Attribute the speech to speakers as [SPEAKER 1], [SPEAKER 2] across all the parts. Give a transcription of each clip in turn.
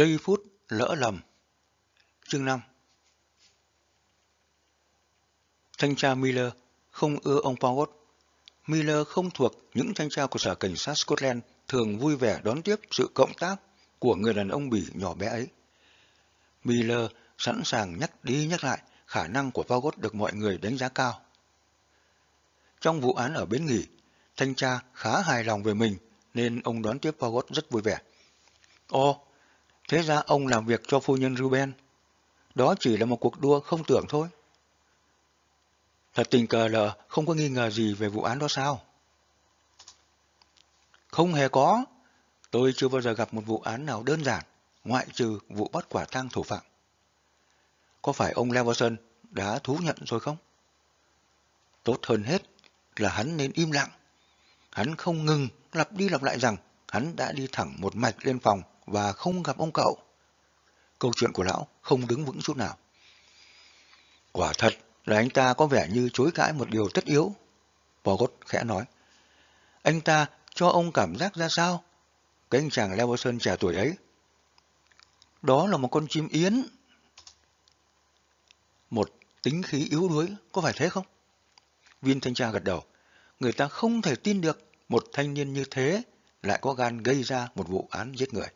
[SPEAKER 1] Giây phút lỡ lầm Chương 5 Thanh tra Miller không ưa ông Powell. Miller không thuộc những thanh tra của sở cảnh sát Scotland thường vui vẻ đón tiếp sự cộng tác của người đàn ông bỉ nhỏ bé ấy. Miller sẵn sàng nhắc đi nhắc lại khả năng của Powell được mọi người đánh giá cao. Trong vụ án ở bến nghỉ, thanh tra khá hài lòng về mình nên ông đón tiếp Powell rất vui vẻ. Ồ, thế ra ông làm việc cho phu nhân Ruben. Đó chỉ là một cuộc đua không tưởng thôi. Thật tình cờ là không có nghi ngờ gì về vụ án đó sao? Không hề có. Tôi chưa bao giờ gặp một vụ án nào đơn giản, ngoại trừ vụ bắt quả tang thủ phạm. Có phải ông Leverson đã thú nhận rồi không? Tốt hơn hết là hắn nên im lặng. Hắn không ngừng lặp đi lặp lại rằng hắn đã đi thẳng một mạch lên phòng và không gặp ông cậu. Câu chuyện của lão không đứng vững chút nào. Quả thật là anh ta có vẻ như chối cãi một điều tất yếu. Pogot khẽ nói. Anh ta cho ông cảm giác ra sao? Cái anh chàng Leverson trẻ tuổi ấy. Đó là một con chim yến. Một tính khí yếu đuối, có phải thế không? Viên thanh tra gật đầu. Người ta không thể tin được một thanh niên như thế lại có gan gây ra một vụ án giết người.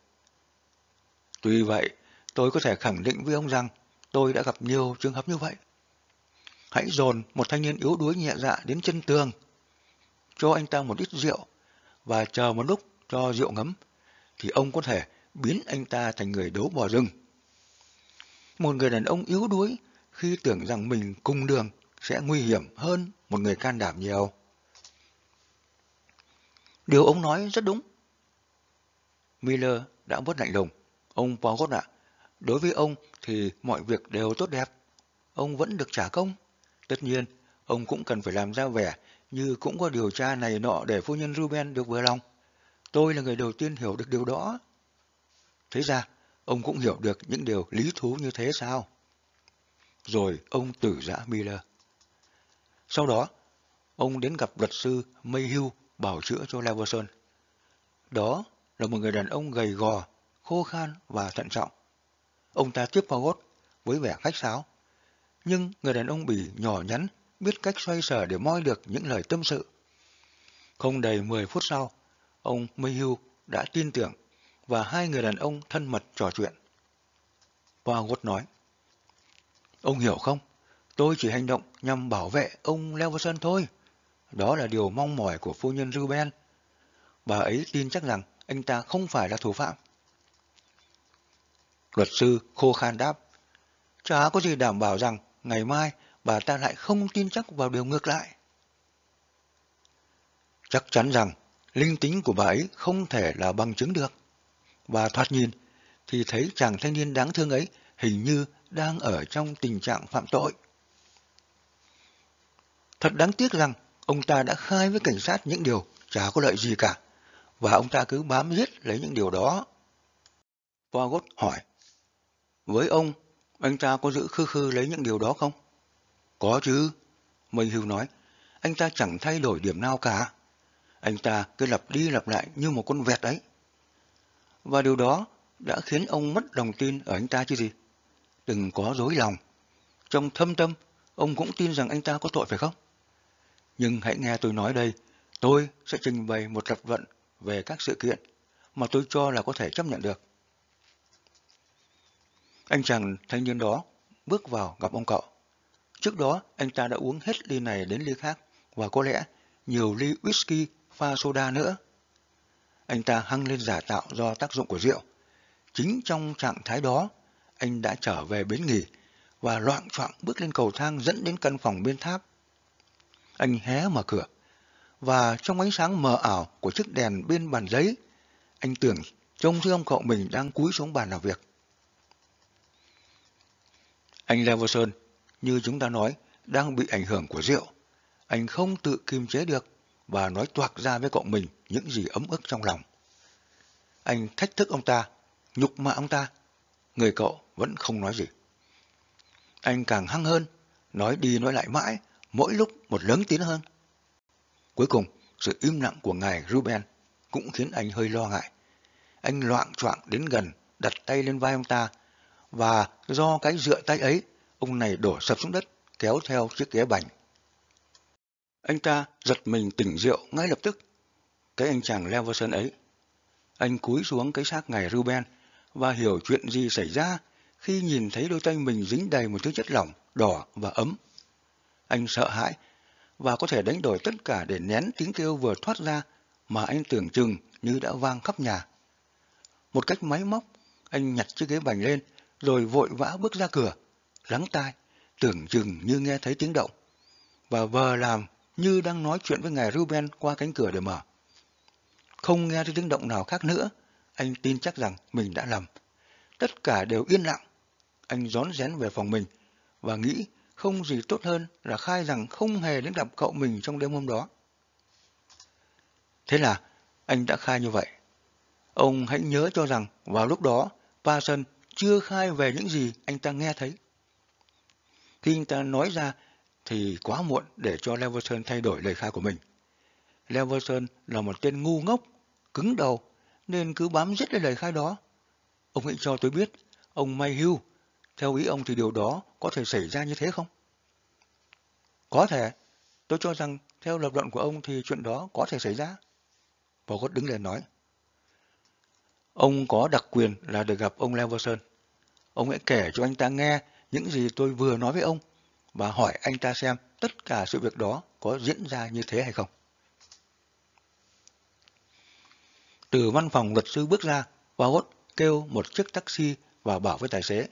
[SPEAKER 1] Tuy vậy, tôi có thể khẳng định với ông rằng tôi đã gặp nhiều trường hợp như vậy. Hãy dồn một thanh niên yếu đuối nhẹ dạ đến chân tường, cho anh ta một ít rượu và chờ một lúc cho rượu ngấm, thì ông có thể biến anh ta thành người đấu bò rừng. Một người đàn ông yếu đuối khi tưởng rằng mình cùng đường sẽ nguy hiểm hơn một người can đảm nhiều. Điều ông nói rất đúng. Miller đã bớt lạnh lùng. Ông Pogot ạ, đối với ông thì mọi việc đều tốt đẹp. Ông vẫn được trả công. Tất nhiên, ông cũng cần phải làm ra vẻ như cũng có điều tra này nọ để phu nhân Ruben được vừa lòng. Tôi là người đầu tiên hiểu được điều đó. Thế ra, ông cũng hiểu được những điều lý thú như thế sao? Rồi ông tử giã Miller. Sau đó, ông đến gặp luật sư Mayhew bảo chữa cho Leverson. Đó là một người đàn ông gầy gò, khô khan và thận trọng. Ông ta tiếp Pagod với vẻ khách sáo. Nhưng người đàn ông bỉ nhỏ nhắn, biết cách xoay sở để moi được những lời tâm sự. Không đầy 10 phút sau, ông Mayhew đã tin tưởng và hai người đàn ông thân mật trò chuyện. Pagod nói, Ông hiểu không? Tôi chỉ hành động nhằm bảo vệ ông Leverson thôi. Đó là điều mong mỏi của phu nhân Ruben. Bà ấy tin chắc rằng anh ta không phải là thủ phạm. Luật sư khô khan đáp. Chả có gì đảm bảo rằng ngày mai bà ta lại không tin chắc vào điều ngược lại. Chắc chắn rằng linh tính của bà ấy không thể là bằng chứng được. Bà thoát nhìn thì thấy chàng thanh niên đáng thương ấy hình như đang ở trong tình trạng phạm tội. Thật đáng tiếc rằng ông ta đã khai với cảnh sát những điều chả có lợi gì cả, và ông ta cứ bám giết lấy những điều đó. Poirot hỏi, với ông, anh ta có giữ khư khư lấy những điều đó không? Có chứ, Minh Hưu nói, anh ta chẳng thay đổi điểm nào cả. Anh ta cứ lặp đi lặp lại như một con vẹt ấy. Và điều đó đã khiến ông mất lòng tin ở anh ta chứ gì. Đừng có dối lòng. Trong thâm tâm, ông cũng tin rằng anh ta có tội phải không? Nhưng hãy nghe tôi nói đây, tôi sẽ trình bày một lập luận về các sự kiện mà tôi cho là có thể chấp nhận được. Anh chàng thanh niên đó bước vào gặp ông cậu. Trước đó, anh ta đã uống hết ly này đến ly khác và có lẽ nhiều ly whisky pha soda nữa. Anh ta hăng lên giả tạo do tác dụng của rượu. Chính trong trạng thái đó, anh đã trở về bến nghỉ và loạn choạng bước lên cầu thang dẫn đến căn phòng bên tháp. Anh hé mở cửa, và trong ánh sáng mờ ảo của chiếc đèn bên bàn giấy, anh tưởng trông thấy ông cậu mình đang cúi xuống bàn làm việc. Anh Leverson, như chúng ta nói, đang bị ảnh hưởng của rượu. Anh không tự kiềm chế được và nói toạc ra với cậu mình những gì ấm ức trong lòng. Anh thách thức ông ta, nhục mạ ông ta. Người cậu vẫn không nói gì. Anh càng hăng hơn, nói đi nói lại mãi, mỗi lúc một lớn tiếng hơn. Cuối cùng, sự im lặng của ngài Ruben cũng khiến anh hơi lo ngại. Anh loạn choạng đến gần đặt tay lên vai ông ta, và do cái dựa tay ấy, ông này đổ sập xuống đất, kéo theo chiếc ghế bành. Anh ta giật mình tỉnh rượu ngay lập tức. Cái anh chàng Leverson ấy. Anh cúi xuống cái xác ngài Ruben và hiểu chuyện gì xảy ra khi nhìn thấy đôi tay mình dính đầy một thứ chất lỏng, đỏ và ấm. Anh sợ hãi và có thể đánh đổi tất cả để nén tiếng kêu vừa thoát ra mà anh tưởng chừng như đã vang khắp nhà. Một cách máy móc, anh nhặt chiếc ghế bành lên rồi vội vã bước ra cửa, lắng tai, tưởng chừng như nghe thấy tiếng động, và vờ làm như đang nói chuyện với ngài Ruben qua cánh cửa để mở. Không nghe thấy tiếng động nào khác nữa, anh tin chắc rằng mình đã lầm. Tất cả đều yên lặng. Anh rón rén về phòng mình và nghĩ không gì tốt hơn là khai rằng không hề đến gặp cậu mình trong đêm hôm đó. Thế là anh đã khai như vậy. Ông hãy nhớ cho rằng vào lúc đó Parson chưa khai về những gì anh ta nghe thấy. Khi anh ta nói ra thì quá muộn để cho Leverson thay đổi lời khai của mình. Leverson là một tên ngu ngốc, cứng đầu, nên cứ bám giết lấy lời khai đó. Ông hãy cho tôi biết, ông Mayhew, theo ý ông thì điều đó có thể xảy ra như thế không? Có thể. Tôi cho rằng theo lập luận của ông thì chuyện đó có thể xảy ra. Bogot đứng lên nói. Ông có đặc quyền là được gặp ông Leverson. Ông hãy kể cho anh ta nghe những gì tôi vừa nói với ông và hỏi anh ta xem tất cả sự việc đó có diễn ra như thế hay không. Từ văn phòng luật sư bước ra, Vagot kêu một chiếc taxi và bảo với tài xế.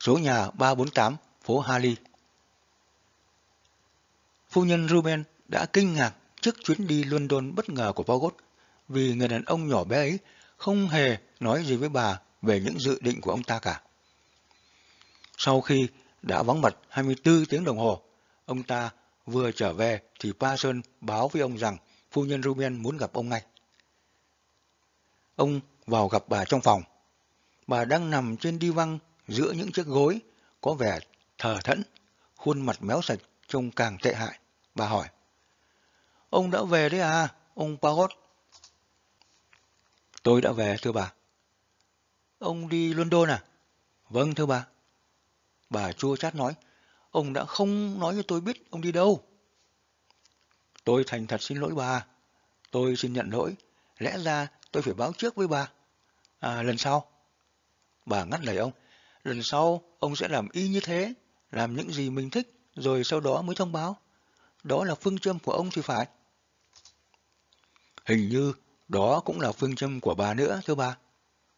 [SPEAKER 1] Số nhà 348, phố Harley. Phu nhân Ruben đã kinh ngạc trước chuyến đi London bất ngờ của Vagot vì người đàn ông nhỏ bé ấy không hề nói gì với bà về những dự định của ông ta cả. Sau khi đã vắng mặt 24 tiếng đồng hồ. Ông ta vừa trở về thì Parson báo với ông rằng phu nhân Ruben muốn gặp ông ngay. Ông vào gặp bà trong phòng. Bà đang nằm trên đi văng giữa những chiếc gối, có vẻ thờ thẫn, khuôn mặt méo sạch trông càng tệ hại. Bà hỏi, Ông đã về đấy à, ông Pagot? Tôi đã về, thưa bà. Ông đi London à? Vâng, thưa bà. Bà chua chát nói, ông đã không nói cho tôi biết ông đi đâu. Tôi thành thật xin lỗi bà. Tôi xin nhận lỗi. Lẽ ra tôi phải báo trước với bà. À, lần sau. Bà ngắt lời ông. Lần sau, ông sẽ làm y như thế. Làm những gì mình thích, rồi sau đó mới thông báo. Đó là phương châm của ông thì phải. Hình như đó cũng là phương châm của bà nữa, thưa bà.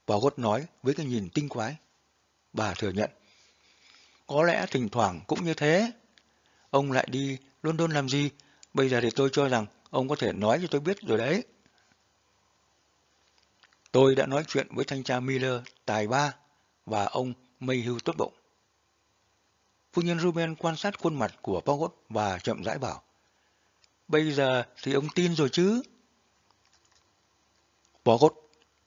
[SPEAKER 1] Bà gót nói với cái nhìn tinh quái. Bà thừa nhận. Có lẽ thỉnh thoảng cũng như thế. Ông lại đi London làm gì? Bây giờ thì tôi cho rằng ông có thể nói cho tôi biết rồi đấy. Tôi đã nói chuyện với thanh tra Miller, tài ba, và ông Mayhew tốt bụng. Phu nhân Ruben quan sát khuôn mặt của Pogot và chậm rãi bảo. Bây giờ thì ông tin rồi chứ? Poggot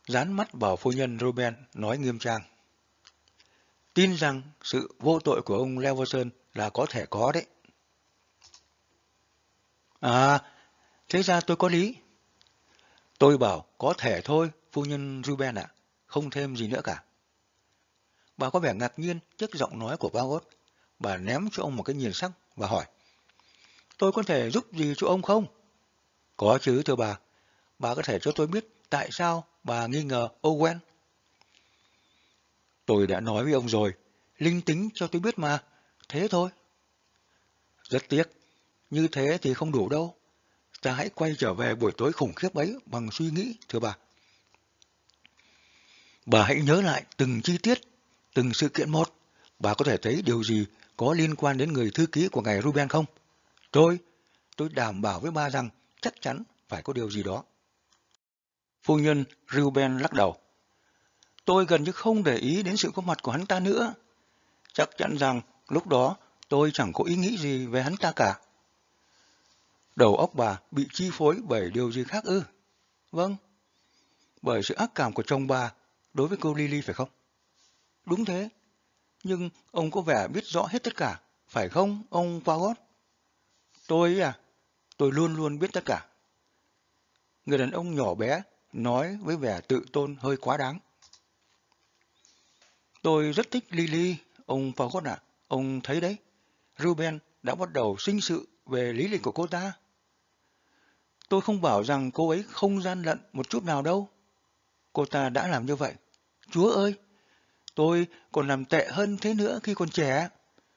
[SPEAKER 1] dán mắt vào phu nhân Ruben nói nghiêm trang tin rằng sự vô tội của ông Leverson là có thể có đấy. À, thế ra tôi có lý. Tôi bảo có thể thôi, phu nhân Ruben ạ, không thêm gì nữa cả. Bà có vẻ ngạc nhiên trước giọng nói của Bagot. Bà ném cho ông một cái nhìn sắc và hỏi. Tôi có thể giúp gì cho ông không? Có chứ thưa bà. Bà có thể cho tôi biết tại sao bà nghi ngờ Owen Tôi đã nói với ông rồi, linh tính cho tôi biết mà, thế thôi. Rất tiếc, như thế thì không đủ đâu. Ta hãy quay trở về buổi tối khủng khiếp ấy bằng suy nghĩ, thưa bà. Bà hãy nhớ lại từng chi tiết, từng sự kiện một. Bà có thể thấy điều gì có liên quan đến người thư ký của ngài Ruben không? Tôi, tôi đảm bảo với bà rằng chắc chắn phải có điều gì đó. Phu nhân Ruben lắc đầu. Tôi gần như không để ý đến sự có mặt của hắn ta nữa. Chắc chắn rằng lúc đó tôi chẳng có ý nghĩ gì về hắn ta cả. Đầu óc bà bị chi phối bởi điều gì khác ư? Vâng, bởi sự ác cảm của chồng bà đối với cô Lily phải không? Đúng thế, nhưng ông có vẻ biết rõ hết tất cả, phải không, ông Pagot? Tôi à, tôi luôn luôn biết tất cả. Người đàn ông nhỏ bé nói với vẻ tự tôn hơi quá đáng. Tôi rất thích Lily, ông Fagot ạ. Ông thấy đấy, Ruben đã bắt đầu sinh sự về lý lịch của cô ta. Tôi không bảo rằng cô ấy không gian lận một chút nào đâu. Cô ta đã làm như vậy. Chúa ơi, tôi còn làm tệ hơn thế nữa khi còn trẻ.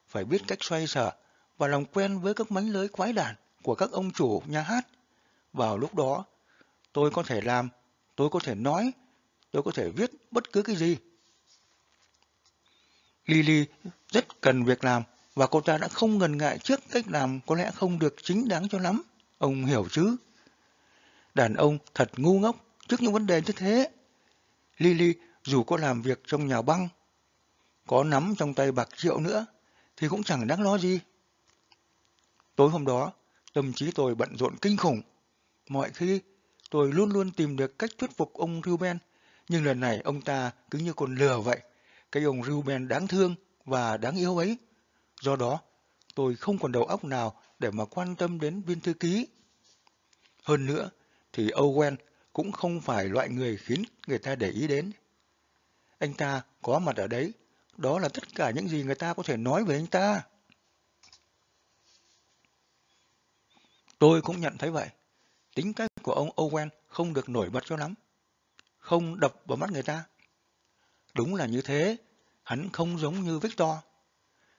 [SPEAKER 1] Phải biết cách xoay sở và làm quen với các mánh lưới quái đản của các ông chủ nhà hát. Vào lúc đó, tôi có thể làm, tôi có thể nói, tôi có thể viết bất cứ cái gì. Lily rất cần việc làm và cô ta đã không ngần ngại trước cách làm có lẽ không được chính đáng cho lắm. Ông hiểu chứ? Đàn ông thật ngu ngốc trước những vấn đề như thế. Lily dù có làm việc trong nhà băng, có nắm trong tay bạc triệu nữa, thì cũng chẳng đáng lo gì. Tối hôm đó, tâm trí tôi bận rộn kinh khủng. Mọi khi, tôi luôn luôn tìm được cách thuyết phục ông Ruben, nhưng lần này ông ta cứ như con lừa vậy. Cái ông Ruben đáng thương và đáng yêu ấy. Do đó, tôi không còn đầu óc nào để mà quan tâm đến viên thư ký. Hơn nữa, thì Owen cũng không phải loại người khiến người ta để ý đến. Anh ta có mặt ở đấy, đó là tất cả những gì người ta có thể nói về anh ta. Tôi cũng nhận thấy vậy. Tính cách của ông Owen không được nổi bật cho lắm. Không đập vào mắt người ta. Đúng là như thế, hắn không giống như Victor.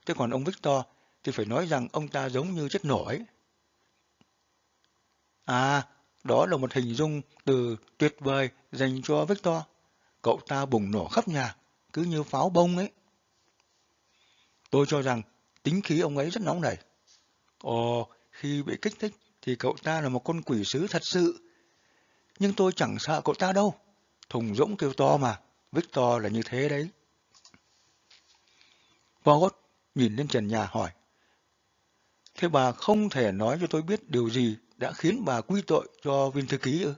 [SPEAKER 1] Thế còn ông Victor thì phải nói rằng ông ta giống như chất nổ. À, đó là một hình dung từ tuyệt vời dành cho Victor. Cậu ta bùng nổ khắp nhà, cứ như pháo bông ấy. Tôi cho rằng tính khí ông ấy rất nóng nảy. Ồ, khi bị kích thích thì cậu ta là một con quỷ sứ thật sự. Nhưng tôi chẳng sợ cậu ta đâu. Thùng rỗng kêu to mà, Victor là như thế đấy. Vogot nhìn lên trần nhà hỏi. Thế bà không thể nói cho tôi biết điều gì đã khiến bà quy tội cho viên thư ký ư?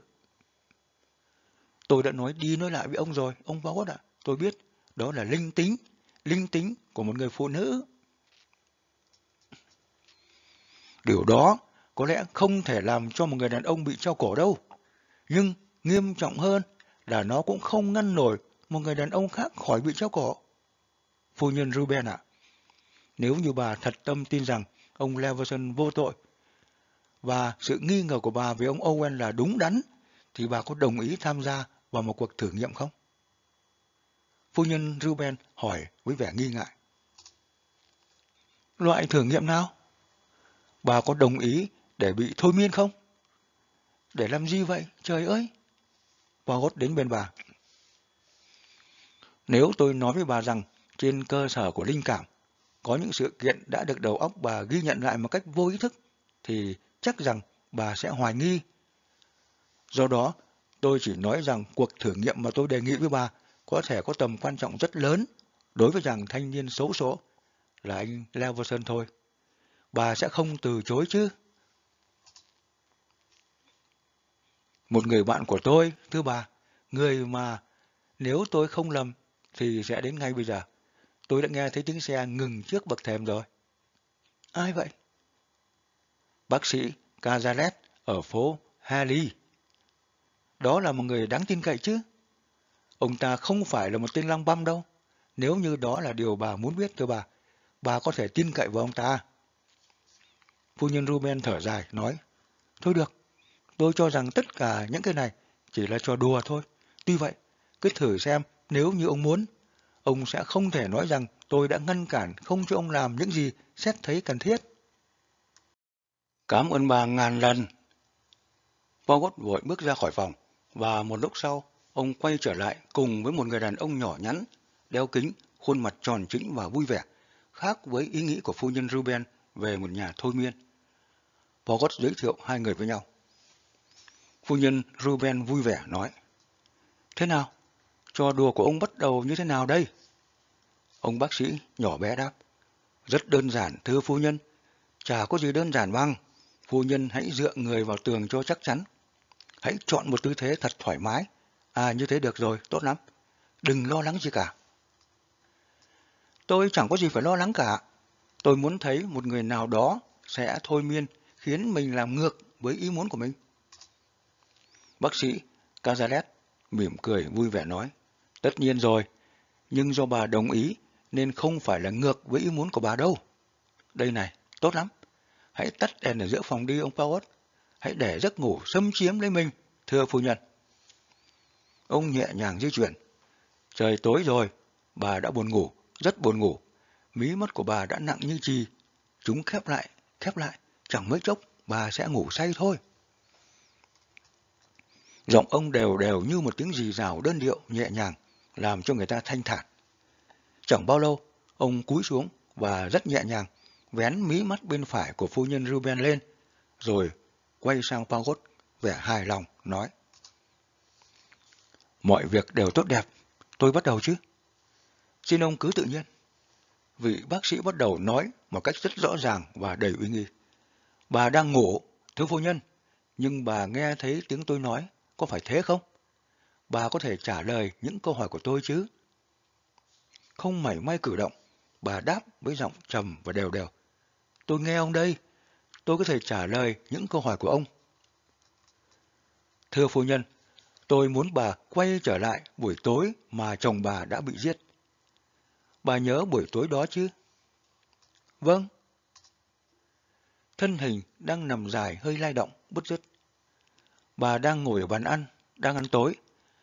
[SPEAKER 1] Tôi đã nói đi nói lại với ông rồi, ông Vogot ạ. Tôi biết, đó là linh tính, linh tính của một người phụ nữ. Điều đó có lẽ không thể làm cho một người đàn ông bị treo cổ đâu. Nhưng nghiêm trọng hơn là nó cũng không ngăn nổi một người đàn ông khác khỏi bị treo cổ. Phu nhân Ruben ạ, nếu như bà thật tâm tin rằng ông Leverson vô tội và sự nghi ngờ của bà về ông Owen là đúng đắn, thì bà có đồng ý tham gia vào một cuộc thử nghiệm không? Phu nhân Ruben hỏi với vẻ nghi ngại. Loại thử nghiệm nào? Bà có đồng ý để bị thôi miên không? Để làm gì vậy? Trời ơi! Poirot gót đến bên bà. Nếu tôi nói với bà rằng trên cơ sở của linh cảm, có những sự kiện đã được đầu óc bà ghi nhận lại một cách vô ý thức, thì chắc rằng bà sẽ hoài nghi. Do đó, tôi chỉ nói rằng cuộc thử nghiệm mà tôi đề nghị với bà có thể có tầm quan trọng rất lớn đối với chàng thanh niên xấu số là anh Leverson thôi. Bà sẽ không từ chối chứ? Một người bạn của tôi, thưa bà, người mà nếu tôi không lầm thì sẽ đến ngay bây giờ. Tôi đã nghe thấy tiếng xe ngừng trước bậc thềm rồi. Ai vậy? Bác sĩ Cazalet ở phố Halley. Đó là một người đáng tin cậy chứ? Ông ta không phải là một tên lăng băm đâu. Nếu như đó là điều bà muốn biết thưa bà, bà có thể tin cậy vào ông ta. Phu nhân Ruben thở dài, nói, Thôi được, tôi cho rằng tất cả những cái này chỉ là trò đùa thôi. Tuy vậy, cứ thử xem nếu như ông muốn, ông sẽ không thể nói rằng tôi đã ngăn cản không cho ông làm những gì xét thấy cần thiết. Cảm ơn bà ngàn lần. Bogot vội bước ra khỏi phòng, và một lúc sau, ông quay trở lại cùng với một người đàn ông nhỏ nhắn, đeo kính, khuôn mặt tròn trĩnh và vui vẻ, khác với ý nghĩ của phu nhân Ruben về một nhà thôi miên. Bogot giới thiệu hai người với nhau. Phu nhân Ruben vui vẻ nói, Thế nào? Cho đùa của ông bắt đầu như thế nào đây? Ông bác sĩ nhỏ bé đáp, Rất đơn giản, thưa phu nhân. Chả có gì đơn giản bằng. Phu nhân hãy dựa người vào tường cho chắc chắn. Hãy chọn một tư thế thật thoải mái. À như thế được rồi, tốt lắm. Đừng lo lắng gì cả. Tôi chẳng có gì phải lo lắng cả. Tôi muốn thấy một người nào đó sẽ thôi miên khiến mình làm ngược với ý muốn của mình. Bác sĩ Cazalet mỉm cười vui vẻ nói. Tất nhiên rồi, nhưng do bà đồng ý nên không phải là ngược với ý muốn của bà đâu. Đây này, tốt lắm. Hãy tắt đèn ở giữa phòng đi ông Powell. Hãy để giấc ngủ xâm chiếm lấy mình, thưa phu nhân. Ông nhẹ nhàng di chuyển. Trời tối rồi, bà đã buồn ngủ, rất buồn ngủ. Mí mắt của bà đã nặng như chi. Chúng khép lại, khép lại, chẳng mấy chốc bà sẽ ngủ say thôi. Giọng ông đều đều như một tiếng rì rào đơn điệu nhẹ nhàng, làm cho người ta thanh thản. Chẳng bao lâu, ông cúi xuống và rất nhẹ nhàng vén mí mắt bên phải của phu nhân Ruben lên, rồi quay sang Pagot vẻ hài lòng, nói. Mọi việc đều tốt đẹp, tôi bắt đầu chứ? Xin ông cứ tự nhiên. Vị bác sĩ bắt đầu nói một cách rất rõ ràng và đầy uy nghi. Bà đang ngủ, thưa phu nhân, nhưng bà nghe thấy tiếng tôi nói, có phải thế không? Bà có thể trả lời những câu hỏi của tôi chứ? Không mảy may cử động, bà đáp với giọng trầm và đều đều. Tôi nghe ông đây, tôi có thể trả lời những câu hỏi của ông. Thưa phu nhân, tôi muốn bà quay trở lại buổi tối mà chồng bà đã bị giết. Bà nhớ buổi tối đó chứ? Vâng. Thân hình đang nằm dài hơi lay động, bứt rứt. Bà đang ngồi ở bàn ăn, đang ăn tối.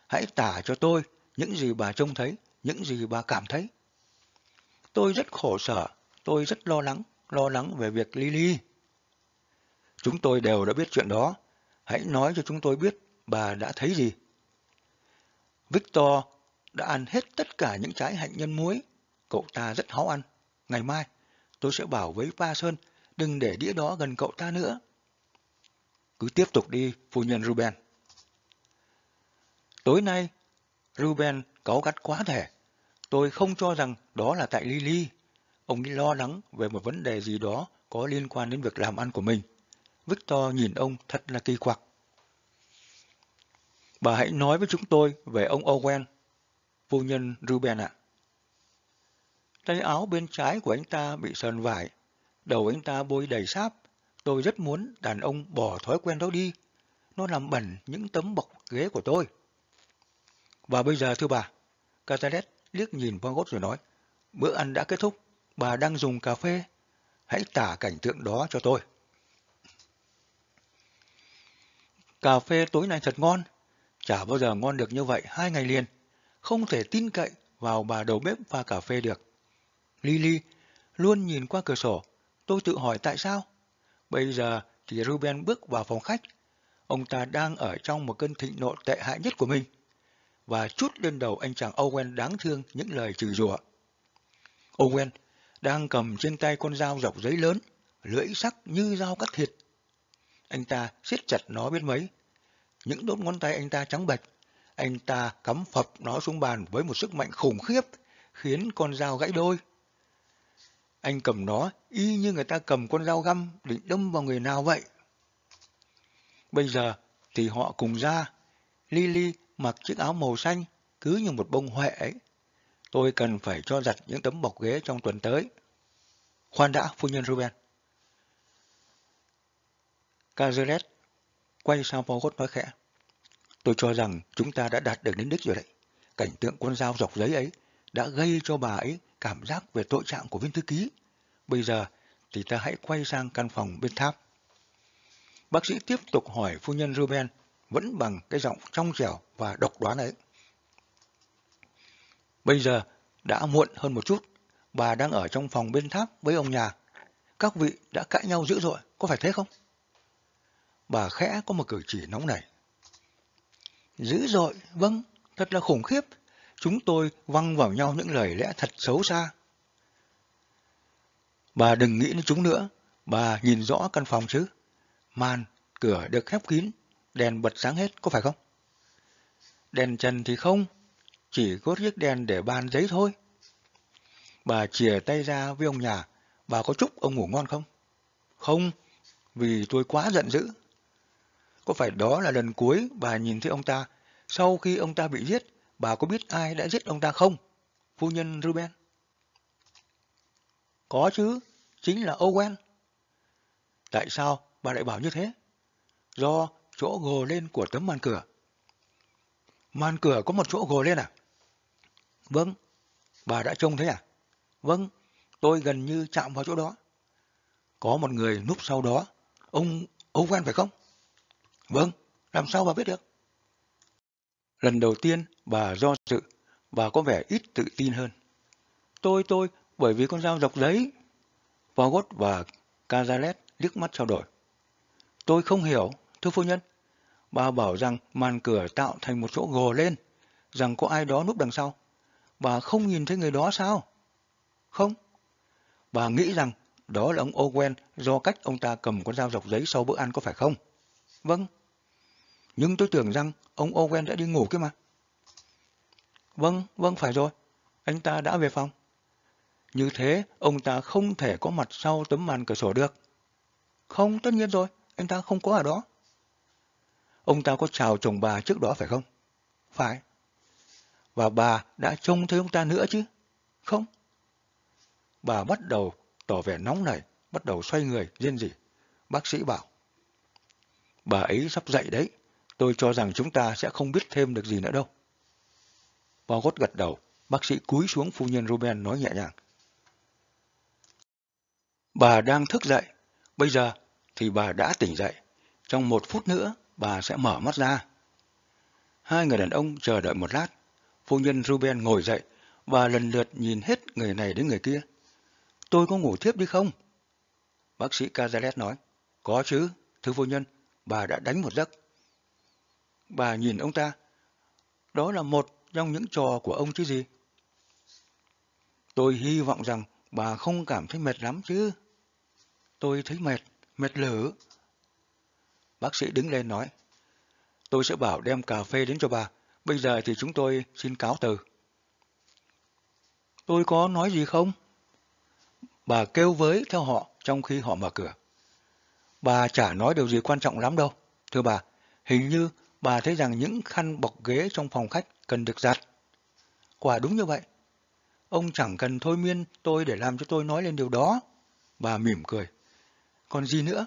[SPEAKER 1] Hãy tả cho tôi những gì bà trông thấy, những gì bà cảm thấy. Tôi rất khổ sở, tôi rất lo lắng, lo lắng về việc Lily. Chúng tôi đều đã biết chuyện đó. Hãy nói cho chúng tôi biết bà đã thấy gì. Victor đã ăn hết tất cả những trái hạnh nhân muối. Cậu ta rất háo ăn. Ngày mai, tôi sẽ bảo với Pa Sơn đừng để đĩa đó gần cậu ta nữa. Cứ tiếp tục đi, phu nhân Ruben. Tối nay, Ruben cáu gắt quá thể. Tôi không cho rằng đó là tại Lily. Ông ấy lo lắng về một vấn đề gì đó có liên quan đến việc làm ăn của mình. Victor nhìn ông thật là kỳ quặc. Bà hãy nói với chúng tôi về ông Owen, phu nhân Ruben ạ. Tay áo bên trái của anh ta bị sờn vải, đầu anh ta bôi đầy sáp. Tôi rất muốn đàn ông bỏ thói quen đó đi. Nó làm bẩn những tấm bọc ghế của tôi. Và bây giờ thưa bà, Catalet liếc nhìn Von rồi nói, bữa ăn đã kết thúc, bà đang dùng cà phê. Hãy tả cảnh tượng đó cho tôi. Cà phê tối nay thật ngon, chả bao giờ ngon được như vậy hai ngày liền. Không thể tin cậy vào bà đầu bếp pha cà phê được. Lily luôn nhìn qua cửa sổ, tôi tự hỏi tại sao. Bây giờ thì Ruben bước vào phòng khách. Ông ta đang ở trong một cơn thịnh nộ tệ hại nhất của mình. Và chút lên đầu anh chàng Owen đáng thương những lời chửi rủa. Owen đang cầm trên tay con dao dọc giấy lớn, lưỡi sắc như dao cắt thịt. Anh ta siết chặt nó biết mấy. Những đốt ngón tay anh ta trắng bệch. Anh ta cắm phập nó xuống bàn với một sức mạnh khủng khiếp, khiến con dao gãy đôi. Anh cầm nó y như người ta cầm con dao găm định đâm vào người nào vậy. Bây giờ thì họ cùng ra. Lily mặc chiếc áo màu xanh cứ như một bông huệ ấy. Tôi cần phải cho giặt những tấm bọc ghế trong tuần tới. Khoan đã, phu nhân Ruben. Cazaret quay sang Pogot nói khẽ. Tôi cho rằng chúng ta đã đạt được đến đích rồi đấy. Cảnh tượng con dao dọc giấy ấy đã gây cho bà ấy cảm giác về tội trạng của viên thư ký. Bây giờ thì ta hãy quay sang căn phòng bên tháp. Bác sĩ tiếp tục hỏi phu nhân Ruben vẫn bằng cái giọng trong trẻo và độc đoán ấy. Bây giờ đã muộn hơn một chút, bà đang ở trong phòng bên tháp với ông nhà. Các vị đã cãi nhau dữ dội, có phải thế không? Bà khẽ có một cử chỉ nóng nảy. Dữ dội, vâng, thật là khủng khiếp. Chúng tôi văng vào nhau những lời lẽ thật xấu xa. Bà đừng nghĩ đến chúng nữa, bà nhìn rõ căn phòng chứ. Màn, cửa được khép kín, đèn bật sáng hết, có phải không? Đèn trần thì không, chỉ có chiếc đèn để bàn giấy thôi. Bà chìa tay ra với ông nhà, bà có chúc ông ngủ ngon không? Không, vì tôi quá giận dữ. Có phải đó là lần cuối bà nhìn thấy ông ta, sau khi ông ta bị giết, bà có biết ai đã giết ông ta không? Phu nhân Ruben. Có chứ, chính là Owen. Tại sao bà lại bảo như thế? Do chỗ gồ lên của tấm màn cửa. Màn cửa có một chỗ gồ lên à? Vâng, Bà đã trông thấy à? Vâng, tôi gần như chạm vào chỗ đó. Có một người núp sau đó. Ông Owen phải không? Vâng, làm sao bà biết được? Lần đầu tiên bà do dự, bà có vẻ ít tự tin hơn. Tôi, tôi, bởi vì con dao dọc giấy. Vogot và Cazalet liếc mắt trao đổi. Tôi không hiểu, thưa phu nhân. Bà bảo rằng màn cửa tạo thành một chỗ gồ lên, rằng có ai đó núp đằng sau. Bà không nhìn thấy người đó sao? Không. Bà nghĩ rằng đó là ông Owen do cách ông ta cầm con dao dọc giấy sau bữa ăn có phải không? Vâng. Nhưng tôi tưởng rằng ông Owen đã đi ngủ kia mà. Vâng, vâng phải rồi. Anh ta đã về phòng. Như thế, ông ta không thể có mặt sau tấm màn cửa sổ được. Không, tất nhiên rồi, anh ta không có ở đó. Ông ta có chào chồng bà trước đó phải không? Phải. Và bà đã trông thấy ông ta nữa chứ? Không. Bà bắt đầu tỏ vẻ nóng nảy, bắt đầu xoay người, riêng gì. Bác sĩ bảo. Bà ấy sắp dậy đấy, tôi cho rằng chúng ta sẽ không biết thêm được gì nữa đâu. Pogot gật đầu, bác sĩ cúi xuống phu nhân Ruben nói nhẹ nhàng. Bà đang thức dậy, bây giờ thì bà đã tỉnh dậy. Trong một phút nữa, bà sẽ mở mắt ra. Hai người đàn ông chờ đợi một lát. Phu nhân Ruben ngồi dậy và lần lượt nhìn hết người này đến người kia. Tôi có ngủ thiếp đi không? Bác sĩ Cazalet nói. Có chứ, thưa phu nhân, bà đã đánh một giấc. Bà nhìn ông ta. Đó là một trong những trò của ông chứ gì? Tôi hy vọng rằng bà không cảm thấy mệt lắm chứ. Tôi thấy mệt, mệt lử. Bác sĩ đứng lên nói. Tôi sẽ bảo đem cà phê đến cho bà. Bây giờ thì chúng tôi xin cáo từ. Tôi có nói gì không? Bà kêu với theo họ trong khi họ mở cửa. Bà chả nói điều gì quan trọng lắm đâu. Thưa bà, hình như bà thấy rằng những khăn bọc ghế trong phòng khách cần được giặt. Quả đúng như vậy. Ông chẳng cần thôi miên tôi để làm cho tôi nói lên điều đó. Bà mỉm cười. Còn gì nữa?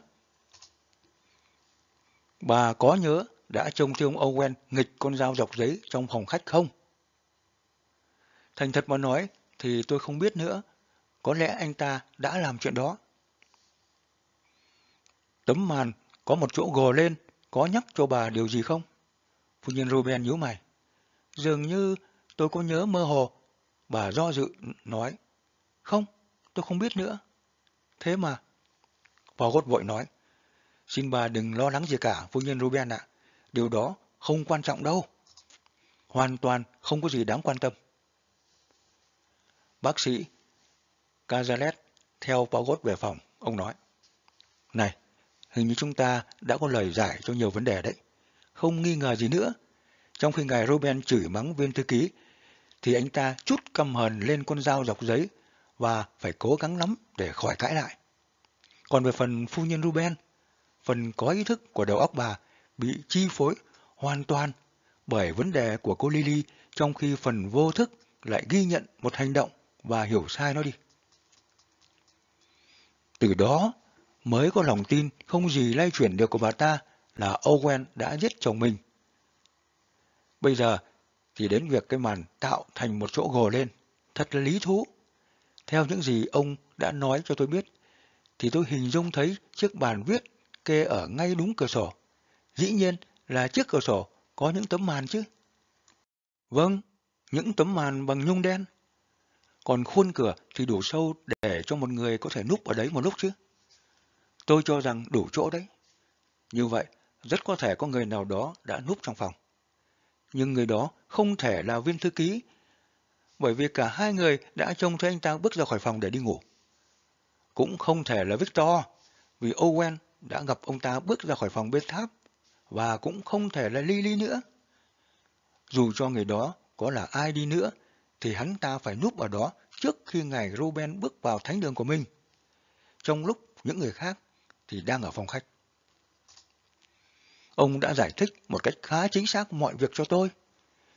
[SPEAKER 1] Bà có nhớ đã trông thấy ông Owen nghịch con dao dọc giấy trong phòng khách không? Thành thật mà nói thì tôi không biết nữa. Có lẽ anh ta đã làm chuyện đó. Tấm màn có một chỗ gồ lên, có nhắc cho bà điều gì không? Phu nhân Ruben nhíu mày. Dường như tôi có nhớ mơ hồ. Bà do dự nói. Không, tôi không biết nữa. Thế mà. Bà vội nói. Xin bà đừng lo lắng gì cả, phu nhân Ruben ạ. Điều đó không quan trọng đâu. Hoàn toàn không có gì đáng quan tâm. Bác sĩ Cazalet theo Pogot về phòng, ông nói. Này, hình như chúng ta đã có lời giải cho nhiều vấn đề đấy. Không nghi ngờ gì nữa. Trong khi ngài Ruben chửi mắng viên thư ký, thì anh ta chút căm hờn lên con dao dọc giấy và phải cố gắng lắm để khỏi cãi lại. Còn về phần phu nhân Ruben, phần có ý thức của đầu óc bà bị chi phối hoàn toàn bởi vấn đề của cô Lily trong khi phần vô thức lại ghi nhận một hành động và hiểu sai nó đi. Từ đó mới có lòng tin không gì lay chuyển được của bà ta là Owen đã giết chồng mình. Bây giờ thì đến việc cái màn tạo thành một chỗ gồ lên, thật là lý thú. Theo những gì ông đã nói cho tôi biết, thì tôi hình dung thấy chiếc bàn viết kê ở ngay đúng cửa sổ. Dĩ nhiên là chiếc cửa sổ có những tấm màn chứ. Vâng, những tấm màn bằng nhung đen. Còn khuôn cửa thì đủ sâu để cho một người có thể núp ở đấy một lúc chứ. Tôi cho rằng đủ chỗ đấy. Như vậy, rất có thể có người nào đó đã núp trong phòng. Nhưng người đó không thể là viên thư ký, bởi vì cả hai người đã trông thấy anh ta bước ra khỏi phòng để đi ngủ. Cũng không thể là Victor, vì Owen đã gặp ông ta bước ra khỏi phòng bên tháp, và cũng không thể là Lily nữa. Dù cho người đó có là ai đi nữa, thì hắn ta phải núp ở đó trước khi ngài Ruben bước vào thánh đường của mình. Trong lúc những người khác thì đang ở phòng khách. Ông đã giải thích một cách khá chính xác mọi việc cho tôi.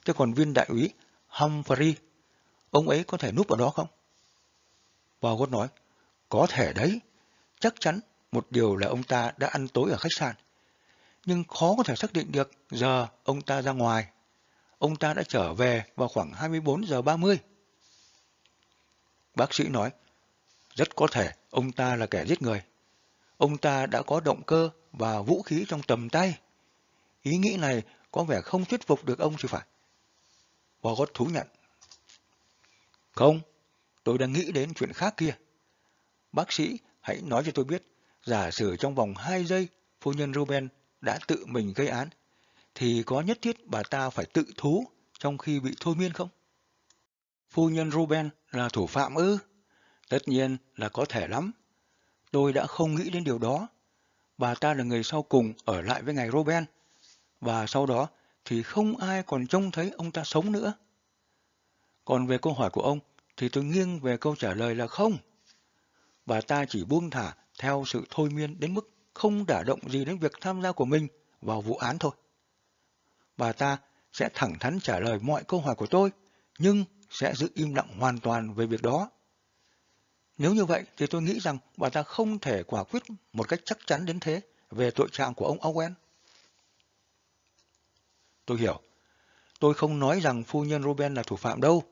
[SPEAKER 1] Thế còn viên đại úy Humphrey, ông ấy có thể núp ở đó không? Bogot nói, có thể đấy. Chắc chắn một điều là ông ta đã ăn tối ở khách sạn. Nhưng khó có thể xác định được giờ ông ta ra ngoài. Ông ta đã trở về vào khoảng 24 giờ 30. Bác sĩ nói, rất có thể ông ta là kẻ giết người. Ông ta đã có động cơ và vũ khí trong tầm tay. Ý nghĩ này có vẻ không thuyết phục được ông chứ phải. Bogot thú nhận. Không, tôi đang nghĩ đến chuyện khác kia. Bác sĩ, hãy nói cho tôi biết, giả sử trong vòng 2 giây phu nhân Ruben đã tự mình gây án, thì có nhất thiết bà ta phải tự thú trong khi bị thôi miên không? Phu nhân Ruben là thủ phạm ư? Tất nhiên là có thể lắm. Tôi đã không nghĩ đến điều đó. Bà ta là người sau cùng ở lại với ngài Ruben. Và sau đó thì không ai còn trông thấy ông ta sống nữa. Còn về câu hỏi của ông thì tôi nghiêng về câu trả lời là không. Bà ta chỉ buông thả theo sự thôi miên đến mức không đả động gì đến việc tham gia của mình vào vụ án thôi. Bà ta sẽ thẳng thắn trả lời mọi câu hỏi của tôi, nhưng sẽ giữ im lặng hoàn toàn về việc đó. Nếu như vậy thì tôi nghĩ rằng bà ta không thể quả quyết một cách chắc chắn đến thế về tội trạng của ông Owen. Tôi hiểu. Tôi không nói rằng phu nhân Ruben là thủ phạm đâu.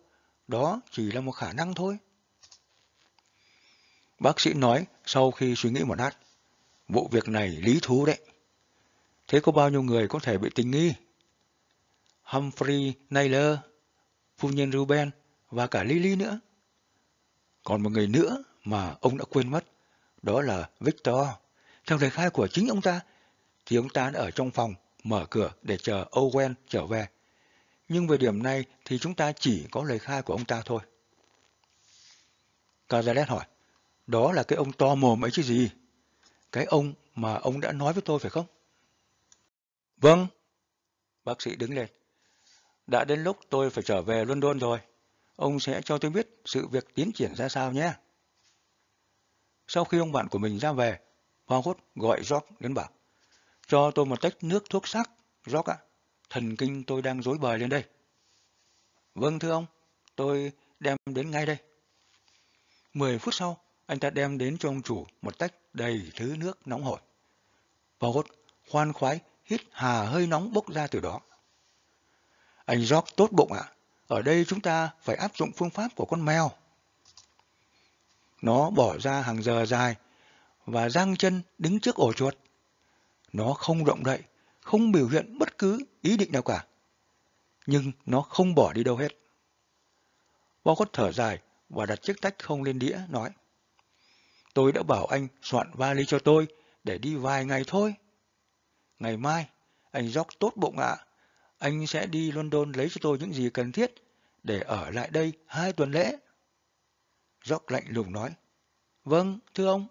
[SPEAKER 1] Đó chỉ là một khả năng thôi. Bác sĩ nói sau khi suy nghĩ một lát. Vụ việc này lý thú đấy. Thế có bao nhiêu người có thể bị tình nghi? Humphrey Naylor, phu nhân Ruben và cả Lily nữa. Còn một người nữa mà ông đã quên mất, đó là Victor. Theo lời khai của chính ông ta, thì ông ta đã ở trong phòng, mở cửa để chờ Owen trở về. Nhưng về điểm này thì chúng ta chỉ có lời khai của ông ta thôi. Cazalet hỏi, đó là cái ông to mồm ấy chứ gì? Cái ông mà ông đã nói với tôi phải không? Vâng. Bác sĩ đứng lên. Đã đến lúc tôi phải trở về London rồi. Ông sẽ cho tôi biết sự việc tiến triển ra sao nhé. Sau khi ông bạn của mình ra về, Howard gọi George đến bảo. Cho tôi một tách nước thuốc sắc, George ạ. Thần kinh tôi đang rối bời lên đây. Vâng thưa ông, tôi đem đến ngay đây. Mười phút sau, anh ta đem đến cho ông chủ một tách đầy thứ nước nóng hổi. Howard khoan khoái hít hà hơi nóng bốc ra từ đó. Anh George tốt bụng ạ. Ở đây chúng ta phải áp dụng phương pháp của con mèo. Nó bỏ ra hàng giờ dài và giang chân đứng trước ổ chuột. Nó không động đậy, không biểu hiện bất cứ ý định nào cả. Nhưng nó không bỏ đi đâu hết. Walcott thở dài và đặt chiếc tách không lên đĩa, nói. Tôi đã bảo anh soạn vali cho tôi để đi vài ngày thôi. Ngày mai, anh dốc tốt bụng ạ. Anh sẽ đi London lấy cho tôi những gì cần thiết để ở lại đây hai tuần lễ. Jock lạnh lùng nói. Vâng, thưa ông.